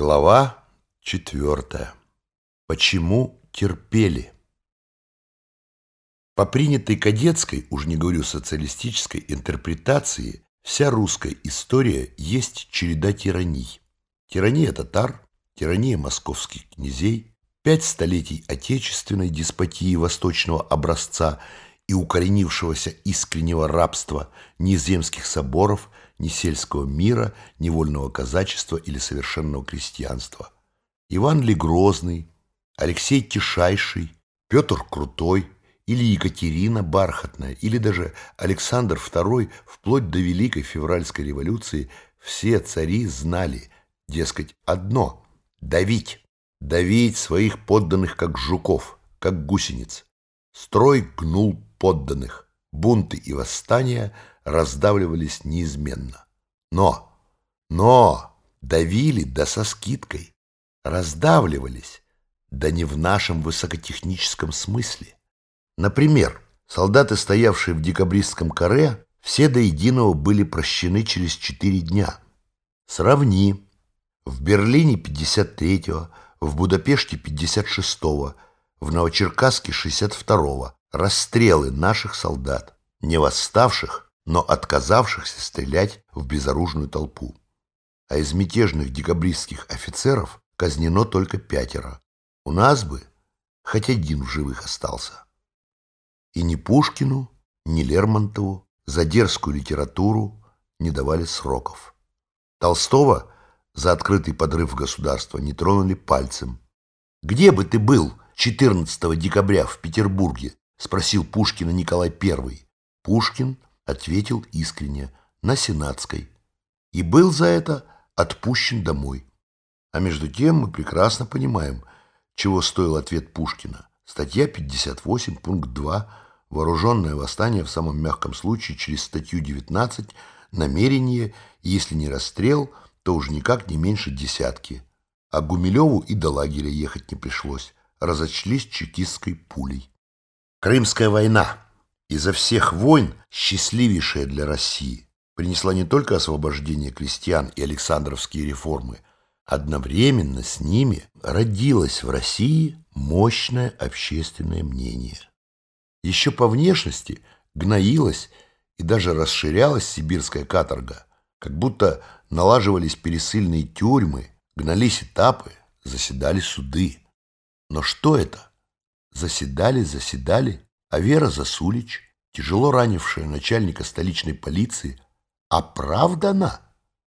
Глава четвертая. Почему терпели? По принятой кадетской, уж не говорю социалистической, интерпретации, вся русская история есть череда тираний. Тирания татар, тирания московских князей, пять столетий отечественной деспотии восточного образца и укоренившегося искреннего рабства, ни земских соборов – ни сельского мира, ни вольного казачества или совершенного крестьянства. Иван ли Грозный, Алексей Тишайший, Петр Крутой или Екатерина Бархатная, или даже Александр II вплоть до Великой Февральской революции все цари знали, дескать, одно – давить, давить своих подданных как жуков, как гусениц. Строй гнул подданных, бунты и восстания – раздавливались неизменно. Но, но давили да со скидкой, раздавливались, да не в нашем высокотехническом смысле. Например, солдаты, стоявшие в декабристском каре, все до единого были прощены через четыре дня. Сравни. В Берлине 53-го, в Будапеште 56-го, в Новочеркасске 62-го расстрелы наших солдат, не восставших, но отказавшихся стрелять в безоружную толпу. А из мятежных декабристских офицеров казнено только пятеро. У нас бы хоть один в живых остался. И ни Пушкину, ни Лермонтову за дерзкую литературу не давали сроков. Толстого за открытый подрыв государства не тронули пальцем. «Где бы ты был 14 декабря в Петербурге?» — спросил Пушкина Николай I. Пушкин ответил искренне, на Сенатской, и был за это отпущен домой. А между тем мы прекрасно понимаем, чего стоил ответ Пушкина. Статья 58, пункт 2, вооруженное восстание в самом мягком случае через статью 19, намерение, если не расстрел, то уж никак не меньше десятки. А Гумилеву и до лагеря ехать не пришлось, разочлись чекистской пулей. Крымская война изо всех войн счастливейшая для России, принесла не только освобождение крестьян и Александровские реформы, одновременно с ними родилось в России мощное общественное мнение. Еще по внешности гноилась и даже расширялась сибирская каторга, как будто налаживались пересыльные тюрьмы, гнались этапы, заседали суды. Но что это? Заседали, заседали а Вера Засулич, тяжело ранившая начальника столичной полиции, оправдана.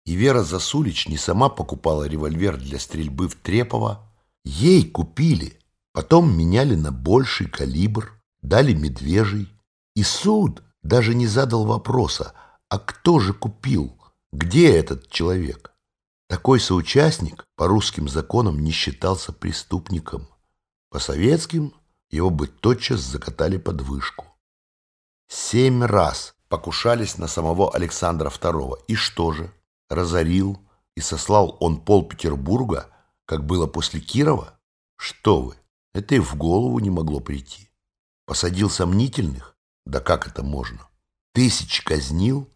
И Вера Засулич не сама покупала револьвер для стрельбы в Трепово. Ей купили, потом меняли на больший калибр, дали медвежий. И суд даже не задал вопроса, а кто же купил, где этот человек? Такой соучастник по русским законам не считался преступником. По советским его бы тотчас закатали под вышку. Семь раз покушались на самого Александра II. И что же? Разорил и сослал он пол Петербурга, как было после Кирова? Что вы, это и в голову не могло прийти. Посадил сомнительных? Да как это можно? Тысяч казнил?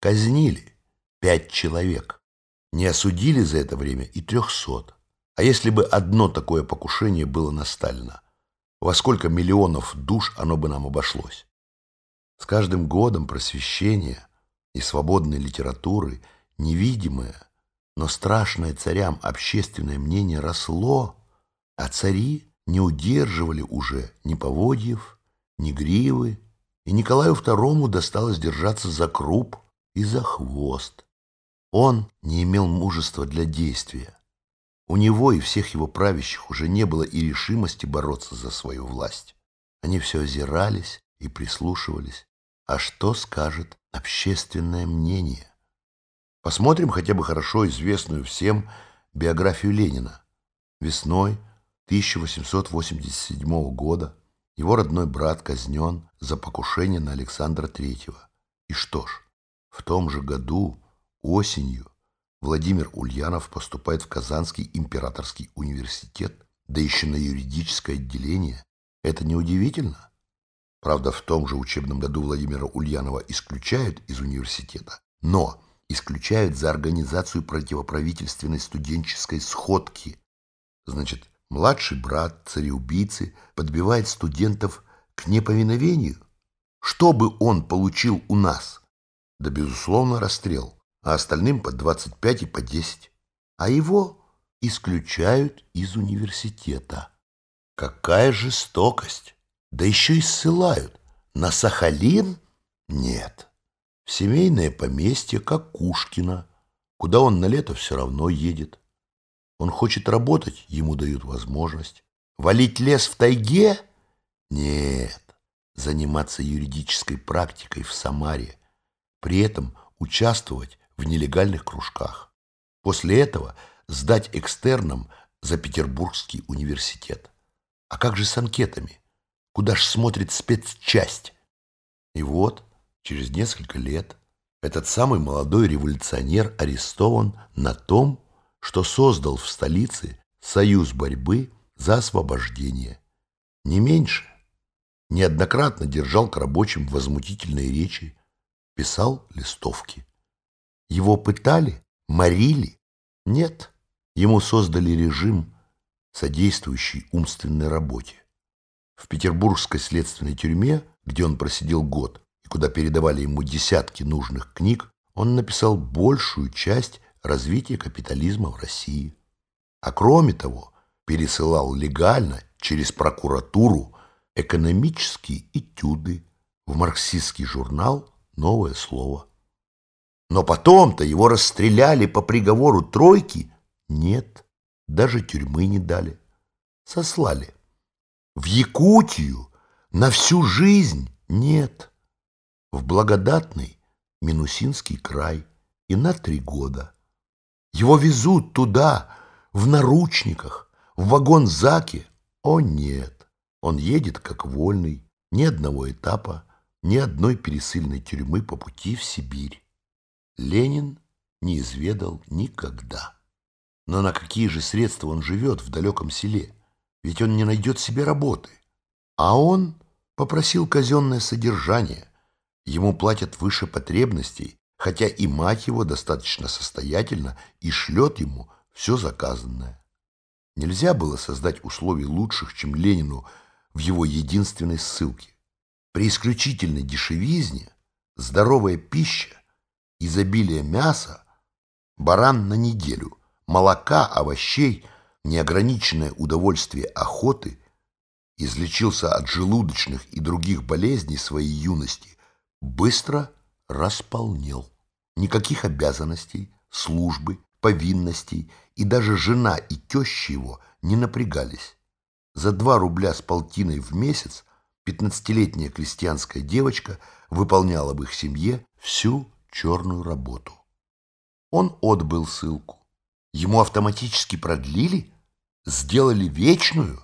Казнили. Пять человек. Не осудили за это время и трехсот. А если бы одно такое покушение было на Сталина? Во сколько миллионов душ оно бы нам обошлось. С каждым годом просвещения и свободной литературы невидимое, но страшное царям общественное мнение росло, а цари не удерживали уже ни поводьев, ни гривы, и Николаю II досталось держаться за круп и за хвост. Он не имел мужества для действия. У него и всех его правящих уже не было и решимости бороться за свою власть. Они все озирались и прислушивались. А что скажет общественное мнение? Посмотрим хотя бы хорошо известную всем биографию Ленина. Весной 1887 года его родной брат казнен за покушение на Александра III. И что ж, в том же году, осенью, Владимир Ульянов поступает в Казанский императорский университет, да еще на юридическое отделение. Это неудивительно. Правда, в том же учебном году Владимира Ульянова исключают из университета. Но исключают за организацию противоправительственной студенческой сходки. Значит, младший брат цареубийцы подбивает студентов к неповиновению? Что бы он получил у нас? Да, безусловно, расстрел, а остальным по 25 и по 10. А его исключают из университета. Какая жестокость! Да еще и ссылают. На Сахалин? Нет. В семейное поместье Какушкина, куда он на лето все равно едет. Он хочет работать, ему дают возможность. Валить лес в тайге? Нет. Заниматься юридической практикой в Самаре. При этом участвовать в нелегальных кружках. После этого сдать экстерном за Петербургский университет. А как же с анкетами? Куда ж смотрит спецчасть? И вот, через несколько лет, этот самый молодой революционер арестован на том, что создал в столице союз борьбы за освобождение. Не меньше. Неоднократно держал к рабочим возмутительные речи, писал листовки. Его пытали, морили? Нет. Ему создали режим, содействующий умственной работе. В петербургской следственной тюрьме, где он просидел год и куда передавали ему десятки нужных книг, он написал большую часть развития капитализма в России. А кроме того, пересылал легально через прокуратуру экономические этюды в марксистский журнал «Новое слово». Но потом-то его расстреляли по приговору тройки. Нет, даже тюрьмы не дали. Сослали. В Якутию на всю жизнь нет. В благодатный Минусинский край и на три года. Его везут туда, в наручниках, в вагон-заке. О нет, он едет как вольный, ни одного этапа, ни одной пересыльной тюрьмы по пути в Сибирь. Ленин не изведал никогда. Но на какие же средства он живет в далеком селе? ведь он не найдет себе работы. А он попросил казенное содержание. Ему платят выше потребностей, хотя и мать его достаточно состоятельна и шлет ему все заказанное. Нельзя было создать условий лучших, чем Ленину в его единственной ссылке. При исключительной дешевизне здоровая пища, изобилие мяса, баран на неделю, молока, овощей – неограниченное удовольствие охоты, излечился от желудочных и других болезней своей юности, быстро располнел. Никаких обязанностей, службы, повинностей и даже жена и теща его не напрягались. За два рубля с полтиной в месяц пятнадцатилетняя крестьянская девочка выполняла в их семье всю черную работу. Он отбыл ссылку. Ему автоматически продлили сделали вечную?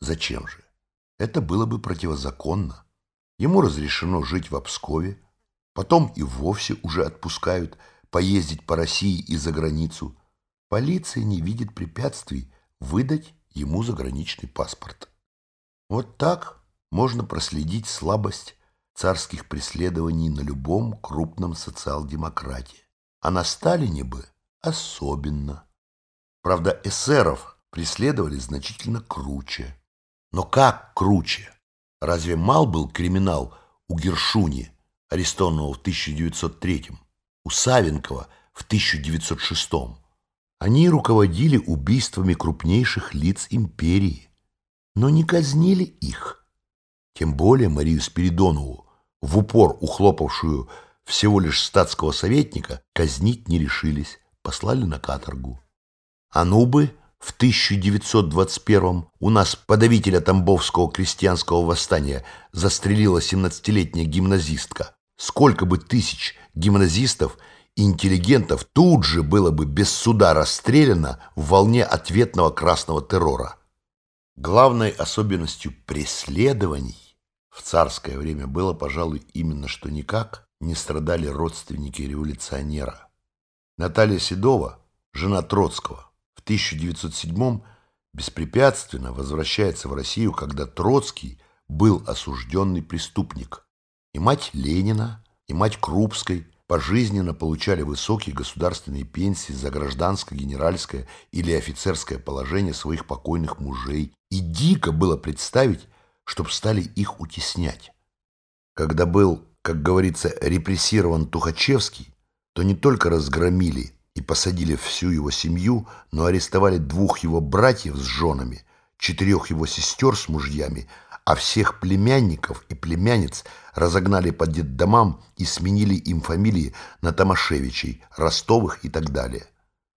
Зачем же? Это было бы противозаконно. Ему разрешено жить в Обскове, потом и вовсе уже отпускают поездить по России и за границу. Полиция не видит препятствий выдать ему заграничный паспорт. Вот так можно проследить слабость царских преследований на любом крупном социал-демократе. А на Сталине бы особенно. Правда, эсеров преследовали значительно круче. Но как круче? Разве мал был криминал у Гершуни, арестованного в 1903 у Савенкова в 1906 Они руководили убийствами крупнейших лиц империи, но не казнили их. Тем более Марию Спиридонову, в упор ухлопавшую всего лишь статского советника, казнить не решились, послали на каторгу. Анубы в 1921 у нас подавителя Тамбовского крестьянского восстания застрелила 17-летняя гимназистка. Сколько бы тысяч гимназистов и интеллигентов тут же было бы без суда расстреляно в волне ответного красного террора. Главной особенностью преследований в царское время было, пожалуй, именно что никак не страдали родственники революционера. Наталья Седова, жена Троцкого, в 1907 беспрепятственно возвращается в Россию, когда Троцкий был осужденный преступник. И мать Ленина, и мать Крупской пожизненно получали высокие государственные пенсии за гражданское, генеральское или офицерское положение своих покойных мужей. И дико было представить, чтоб стали их утеснять. Когда был, как говорится, репрессирован Тухачевский, то не только разгромили и посадили всю его семью, но арестовали двух его братьев с женами, четырех его сестер с мужьями, а всех племянников и племянниц разогнали по детдомам и сменили им фамилии на Томашевичей, Ростовых и так далее.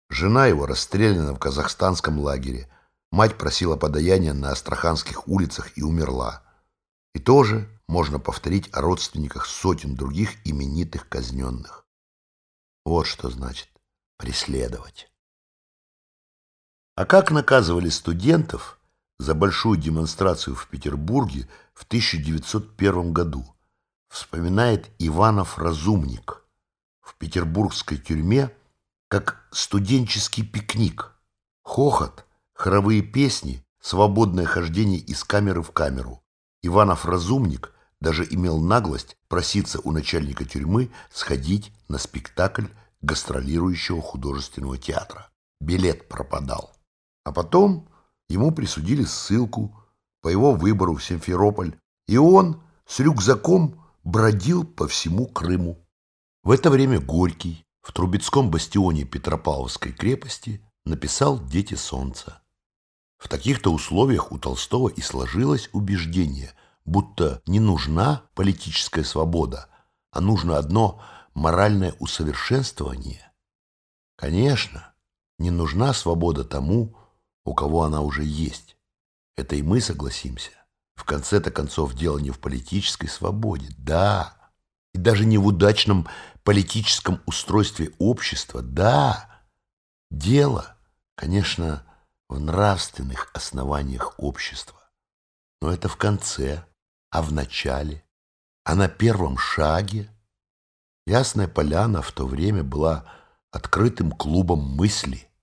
Жена его расстреляна в казахстанском лагере. Мать просила подаяния на астраханских улицах и умерла. И тоже можно повторить о родственниках сотен других именитых казненных. Вот что значит преследовать. А как наказывали студентов за большую демонстрацию в Петербурге в 1901 году, вспоминает Иванов Разумник в петербургской тюрьме как студенческий пикник, хохот, хоровые песни, свободное хождение из камеры в камеру. Иванов Разумник даже имел наглость проситься у начальника тюрьмы сходить на спектакль гастролирующего художественного театра. Билет пропадал. А потом ему присудили ссылку по его выбору в Симферополь, и он с рюкзаком бродил по всему Крыму. В это время Горький в Трубецком бастионе Петропавловской крепости написал «Дети солнца». В таких-то условиях у Толстого и сложилось убеждение, будто не нужна политическая свобода, а нужно одно моральное усовершенствование. Конечно, не нужна свобода тому, у кого она уже есть. Это и мы согласимся. В конце-то концов дело не в политической свободе, да, и даже не в удачном политическом устройстве общества, да. Дело, конечно, в нравственных основаниях общества. Но это в конце, а в начале, а на первом шаге. Ясная поляна в то время была открытым клубом мысли –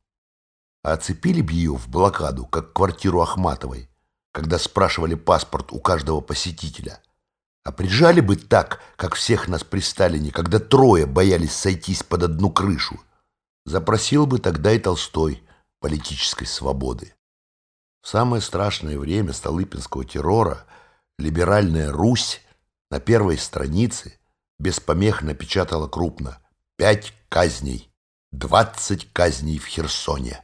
а оцепили б ее в блокаду, как квартиру Ахматовой, когда спрашивали паспорт у каждого посетителя. А прижали бы так, как всех нас при Сталине, когда трое боялись сойтись под одну крышу. Запросил бы тогда и Толстой политической свободы. В самое страшное время Столыпинского террора либеральная Русь на первой странице без помех напечатала крупно «Пять казней, двадцать казней в Херсоне».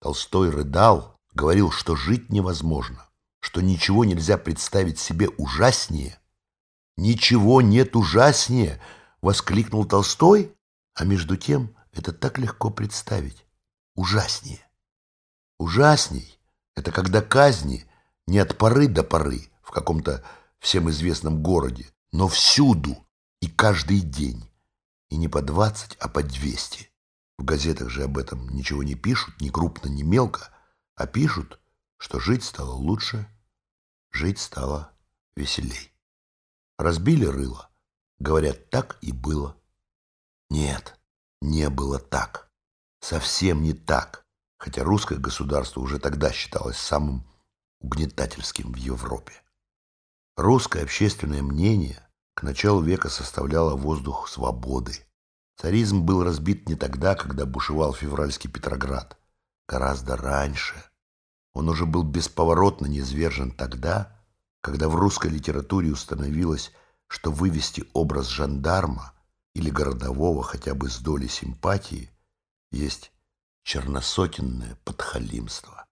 Толстой рыдал, говорил, что жить невозможно, что ничего нельзя представить себе ужаснее. «Ничего нет ужаснее!» — воскликнул Толстой, а между тем это так легко представить. Ужаснее. Ужасней — это когда казни не от поры до поры в каком-то всем известном городе, но всюду и каждый день, и не по двадцать, а по двести. В газетах же об этом ничего не пишут, ни крупно, ни мелко, а пишут, что жить стало лучше, жить стало веселей. Разбили рыло. Говорят, так и было. Нет, не было так. Совсем не так. Хотя русское государство уже тогда считалось самым угнетательским в Европе. Русское общественное мнение к началу века составляло воздух свободы, Царизм был разбит не тогда, когда бушевал февральский Петроград. Гораздо раньше. Он уже был бесповоротно низвержен тогда, когда в русской литературе установилось, что вывести образ жандарма или городового хотя бы с долей симпатии есть черносотенное подхалимство.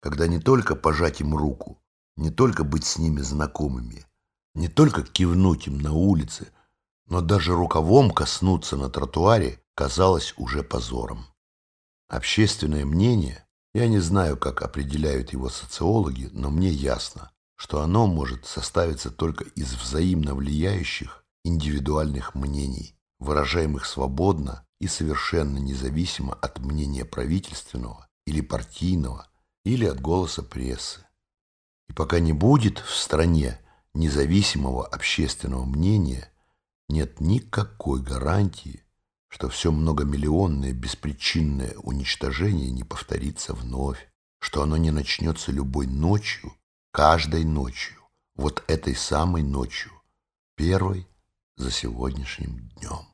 Когда не только пожать им руку, не только быть с ними знакомыми, не только кивнуть им на улице – но даже рукавом коснуться на тротуаре казалось уже позором. Общественное мнение, я не знаю, как определяют его социологи, но мне ясно, что оно может составиться только из взаимно влияющих индивидуальных мнений, выражаемых свободно и совершенно независимо от мнения правительственного или партийного, или от голоса прессы. И пока не будет в стране независимого общественного мнения, нет никакой гарантии, что все многомиллионное беспричинное уничтожение не повторится вновь, что оно не начнется любой ночью, каждой ночью, вот этой самой ночью, первой за сегодняшним днем.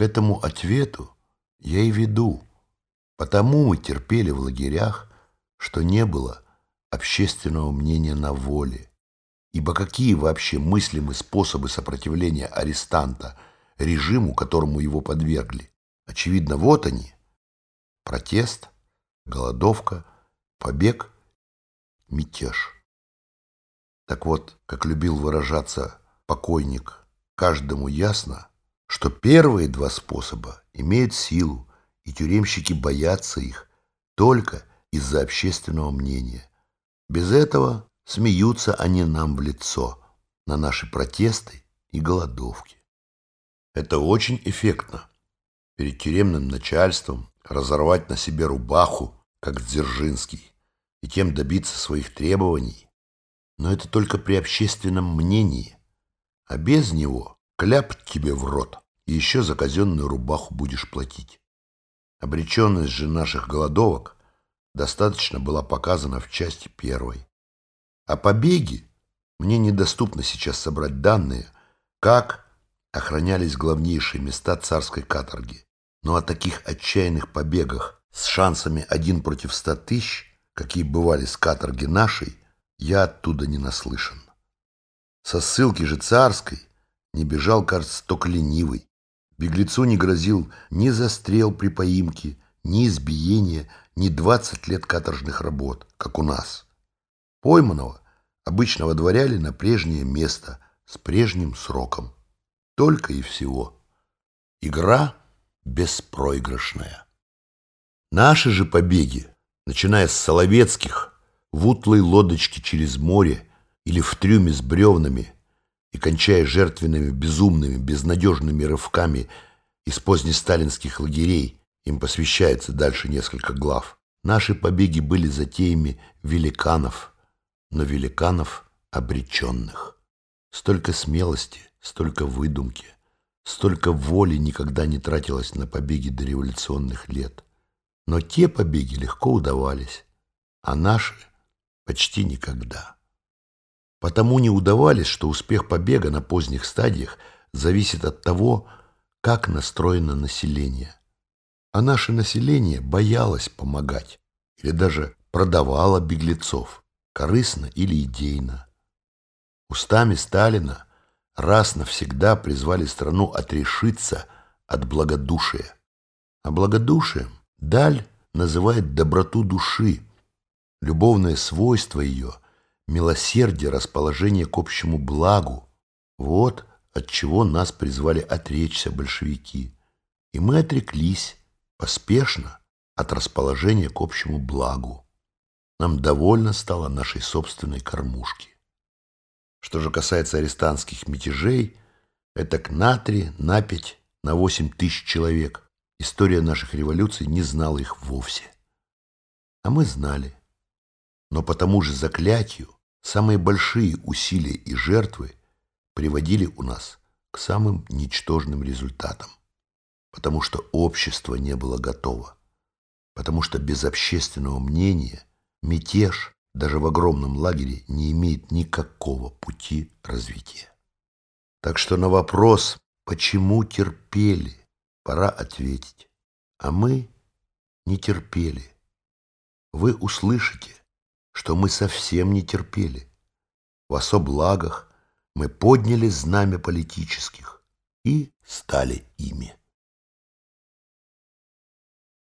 К этому ответу я и веду. Потому мы терпели в лагерях, что не было общественного мнения на воле. Ибо какие вообще мыслимы способы сопротивления арестанта режиму, которому его подвергли? Очевидно, вот они. Протест, голодовка, побег, мятеж. Так вот, как любил выражаться покойник, каждому ясно, что первые два способа имеют силу, и тюремщики боятся их только из-за общественного мнения. Без этого смеются они нам в лицо на наши протесты и голодовки. Это очень эффектно. Перед тюремным начальством разорвать на себе рубаху, как Дзержинский, и тем добиться своих требований. Но это только при общественном мнении, а без него кляп тебе в рот, и еще за казенную рубаху будешь платить. Обреченность же наших голодовок достаточно была показана в части первой. О побеге мне недоступно сейчас собрать данные, как охранялись главнейшие места царской каторги. Но о таких отчаянных побегах с шансами один против ста тысяч, какие бывали с каторги нашей, я оттуда не наслышан. Со ссылки же царской не бежал, только ленивый, Беглецу не грозил ни застрел при поимке, ни избиение, ни двадцать лет каторжных работ, как у нас. Пойманного обычно водворяли на прежнее место с прежним сроком. Только и всего. Игра беспроигрышная. Наши же побеги, начиная с Соловецких, в утлой лодочке через море или в трюме с бревнами – и кончая жертвенными, безумными, безнадежными рывками из позднесталинских лагерей, им посвящается дальше несколько глав. Наши побеги были затеями великанов, но великанов обреченных. Столько смелости, столько выдумки, столько воли никогда не тратилось на побеги до революционных лет. Но те побеги легко удавались, а наши почти никогда. Потому не удавались, что успех побега на поздних стадиях зависит от того, как настроено население. А наше население боялось помогать или даже продавало беглецов, корыстно или идейно. Устами Сталина раз навсегда призвали страну отрешиться от благодушия. А благодушием Даль называет доброту души, любовное свойство ее – милосердие, расположение к общему благу. Вот от чего нас призвали отречься большевики. И мы отреклись поспешно от расположения к общему благу. Нам довольно стало нашей собственной кормушки. Что же касается арестантских мятежей, это к на три, на пять, на восемь тысяч человек. История наших революций не знала их вовсе. А мы знали. Но по тому же заклятию Самые большие усилия и жертвы приводили у нас к самым ничтожным результатам, потому что общество не было готово, потому что без общественного мнения мятеж даже в огромном лагере не имеет никакого пути развития. Так что на вопрос, почему терпели, пора ответить. А мы не терпели. Вы услышите, что мы совсем не терпели. В особлагах мы подняли знамя политических и стали ими.